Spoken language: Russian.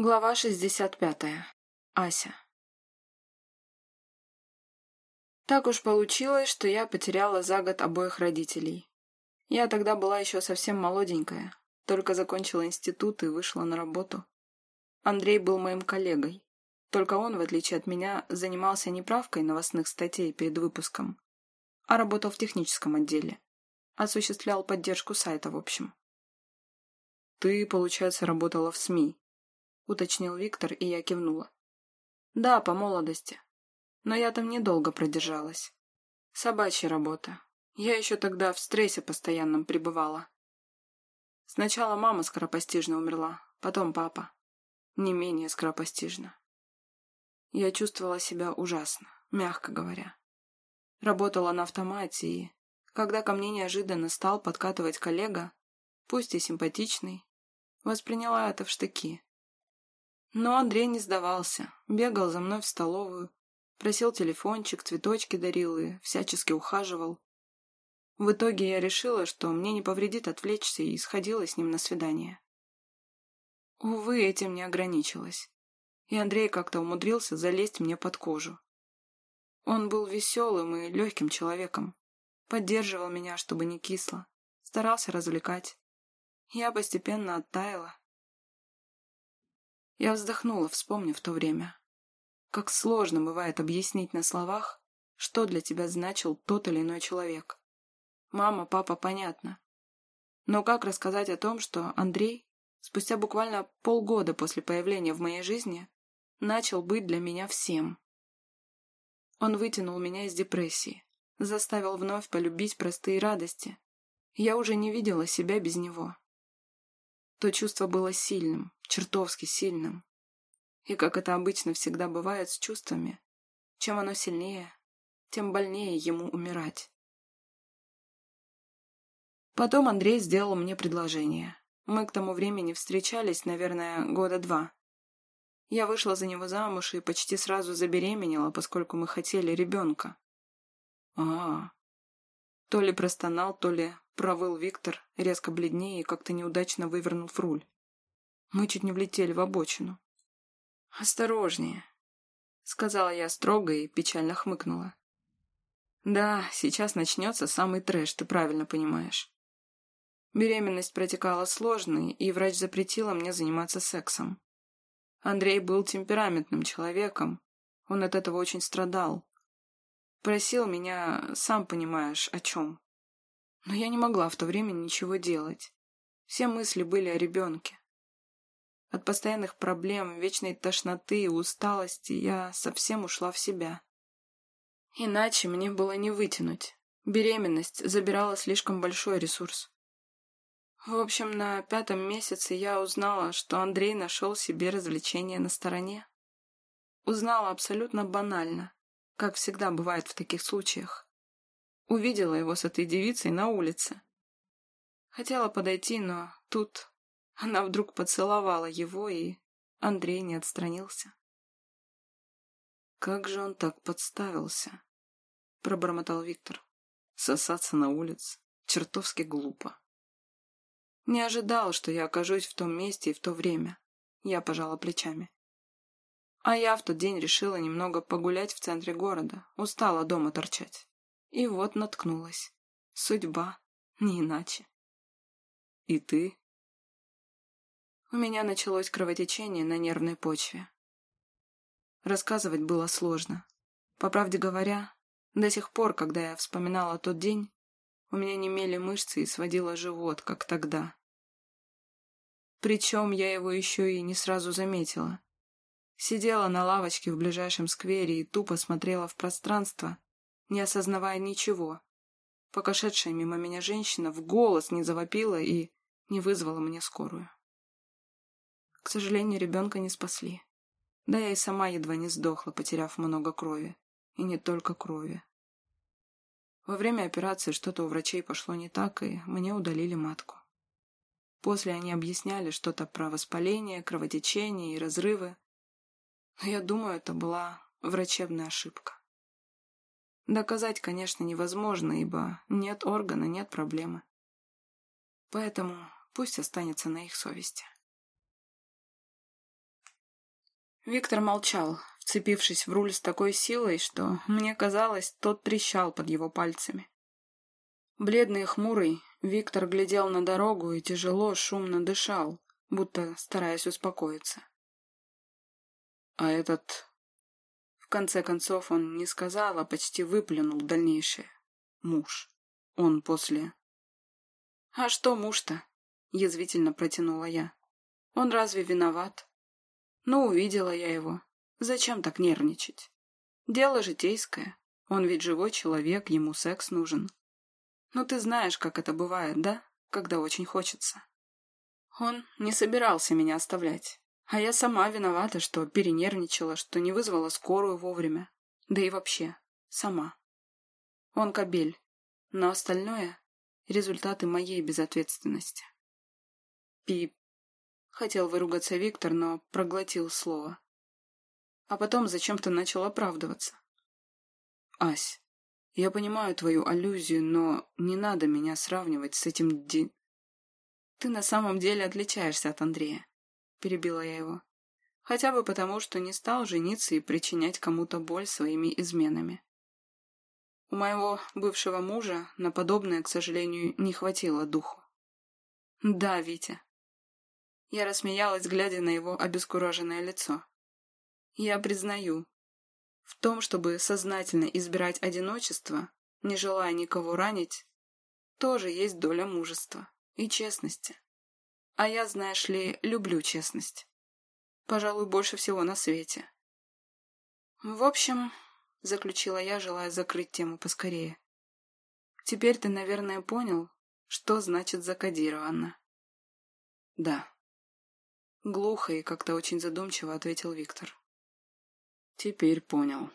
Глава 65. Ася. Так уж получилось, что я потеряла за год обоих родителей. Я тогда была еще совсем молоденькая, только закончила институт и вышла на работу. Андрей был моим коллегой. Только он, в отличие от меня, занимался не правкой новостных статей перед выпуском, а работал в техническом отделе. Осуществлял поддержку сайта, в общем. Ты, получается, работала в СМИ, уточнил Виктор, и я кивнула. Да, по молодости. Но я там недолго продержалась. Собачья работа. Я еще тогда в стрессе постоянном пребывала. Сначала мама скоропостижно умерла, потом папа. Не менее скоропостижно. Я чувствовала себя ужасно, мягко говоря. Работала на автомате, и когда ко мне неожиданно стал подкатывать коллега, пусть и симпатичный, восприняла это в штыки. Но Андрей не сдавался, бегал за мной в столовую, просил телефончик, цветочки дарил и всячески ухаживал. В итоге я решила, что мне не повредит отвлечься и сходила с ним на свидание. Увы, этим не ограничилась. И Андрей как-то умудрился залезть мне под кожу. Он был веселым и легким человеком. Поддерживал меня, чтобы не кисло. Старался развлекать. Я постепенно оттаяла, я вздохнула, вспомнив то время. Как сложно бывает объяснить на словах, что для тебя значил тот или иной человек. Мама, папа, понятно. Но как рассказать о том, что Андрей, спустя буквально полгода после появления в моей жизни, начал быть для меня всем? Он вытянул меня из депрессии, заставил вновь полюбить простые радости. Я уже не видела себя без него. То чувство было сильным, чертовски сильным. И как это обычно всегда бывает с чувствами, чем оно сильнее, тем больнее ему умирать. Потом Андрей сделал мне предложение. Мы к тому времени встречались, наверное, года два. Я вышла за него замуж и почти сразу забеременела, поскольку мы хотели ребенка. А, -а, а То ли простонал, то ли провыл Виктор, резко бледнее и как-то неудачно вывернув руль. Мы чуть не влетели в обочину. «Осторожнее», — сказала я строго и печально хмыкнула. «Да, сейчас начнется самый трэш, ты правильно понимаешь». Беременность протекала сложно, и врач запретила мне заниматься сексом. Андрей был темпераментным человеком, он от этого очень страдал. Просил меня, сам понимаешь, о чем. Но я не могла в то время ничего делать. Все мысли были о ребенке. От постоянных проблем, вечной тошноты и усталости я совсем ушла в себя. Иначе мне было не вытянуть. Беременность забирала слишком большой ресурс. В общем, на пятом месяце я узнала, что Андрей нашел себе развлечение на стороне. Узнала абсолютно банально, как всегда бывает в таких случаях. Увидела его с этой девицей на улице. Хотела подойти, но тут она вдруг поцеловала его, и Андрей не отстранился. «Как же он так подставился?» — пробормотал Виктор. «Сосаться на улице. Чертовски глупо». Не ожидал, что я окажусь в том месте и в то время. Я пожала плечами. А я в тот день решила немного погулять в центре города. Устала дома торчать. И вот наткнулась. Судьба. Не иначе. «И ты у меня началось кровотечение на нервной почве. Рассказывать было сложно. По правде говоря, до сих пор, когда я вспоминала тот день, у меня немели мышцы и сводило живот, как тогда. Причем я его еще и не сразу заметила. Сидела на лавочке в ближайшем сквере и тупо смотрела в пространство, не осознавая ничего, пока шедшая мимо меня женщина в голос не завопила и не вызвала мне скорую. К сожалению, ребенка не спасли. Да я и сама едва не сдохла, потеряв много крови. И не только крови. Во время операции что-то у врачей пошло не так, и мне удалили матку. После они объясняли что-то про воспаление, кровотечение и разрывы. Но я думаю, это была врачебная ошибка. Доказать, конечно, невозможно, ибо нет органа, нет проблемы. Поэтому пусть останется на их совести. Виктор молчал, вцепившись в руль с такой силой, что, мне казалось, тот трещал под его пальцами. Бледный и хмурый, Виктор глядел на дорогу и тяжело, шумно дышал, будто стараясь успокоиться. А этот... В конце концов он не сказал, а почти выплюнул дальнейшее. Муж. Он после... «А что муж-то?» — язвительно протянула я. «Он разве виноват?» «Ну, увидела я его. Зачем так нервничать? Дело житейское. Он ведь живой человек, ему секс нужен. Ну, ты знаешь, как это бывает, да? Когда очень хочется. Он не собирался меня оставлять. А я сама виновата, что перенервничала, что не вызвала скорую вовремя. Да и вообще, сама. Он кобель. Но остальное — результаты моей безответственности. Пип. Хотел выругаться Виктор, но проглотил слово а потом зачем-то начал оправдываться. «Ась, я понимаю твою аллюзию, но не надо меня сравнивать с этим Ди...» «Ты на самом деле отличаешься от Андрея», — перебила я его. «Хотя бы потому, что не стал жениться и причинять кому-то боль своими изменами. У моего бывшего мужа на подобное, к сожалению, не хватило духу. Да, Витя. Я рассмеялась, глядя на его обескураженное лицо. Я признаю, в том, чтобы сознательно избирать одиночество, не желая никого ранить, тоже есть доля мужества и честности. А я, знаешь ли, люблю честность. Пожалуй, больше всего на свете. В общем, заключила я, желая закрыть тему поскорее. Теперь ты, наверное, понял, что значит закодировано. Да. Глухо и как-то очень задумчиво ответил Виктор. Теперь понял.